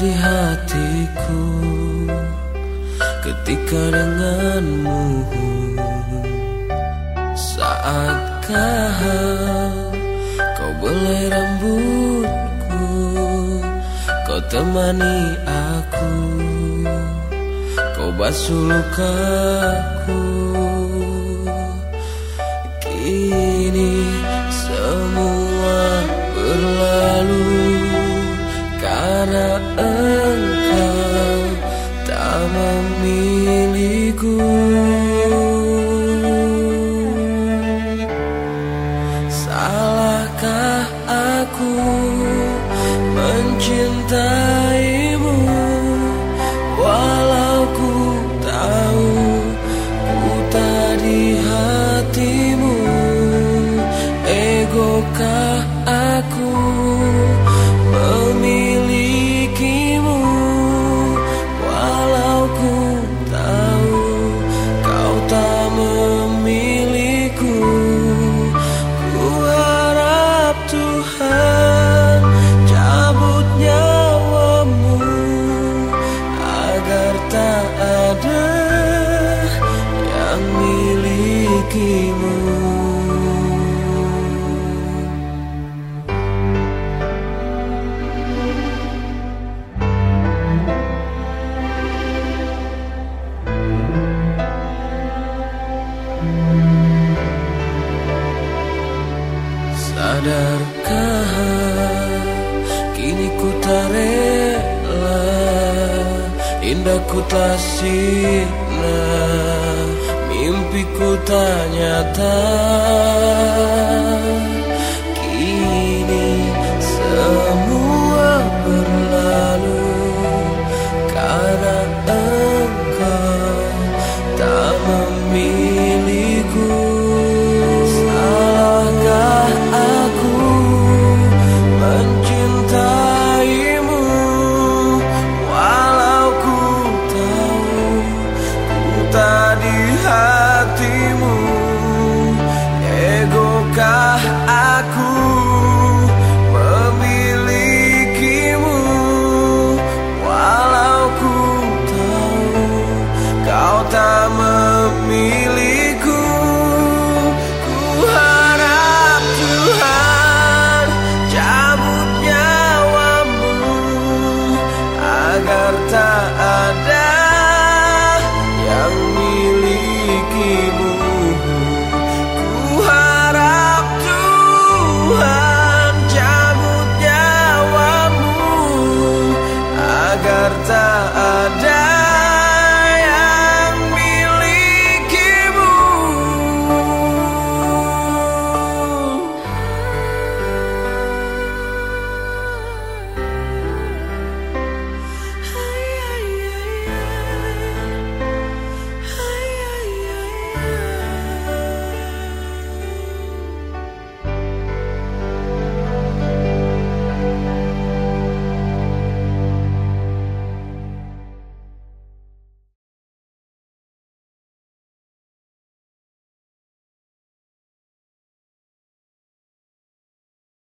di hatiku ketika denganmu Saatkah kau belai rambutku Kau temani aku Kau basuh lukaku. Kini Sadarkah kini ku tak rela Indah ku tak sirna Mimpiku tak nyata aku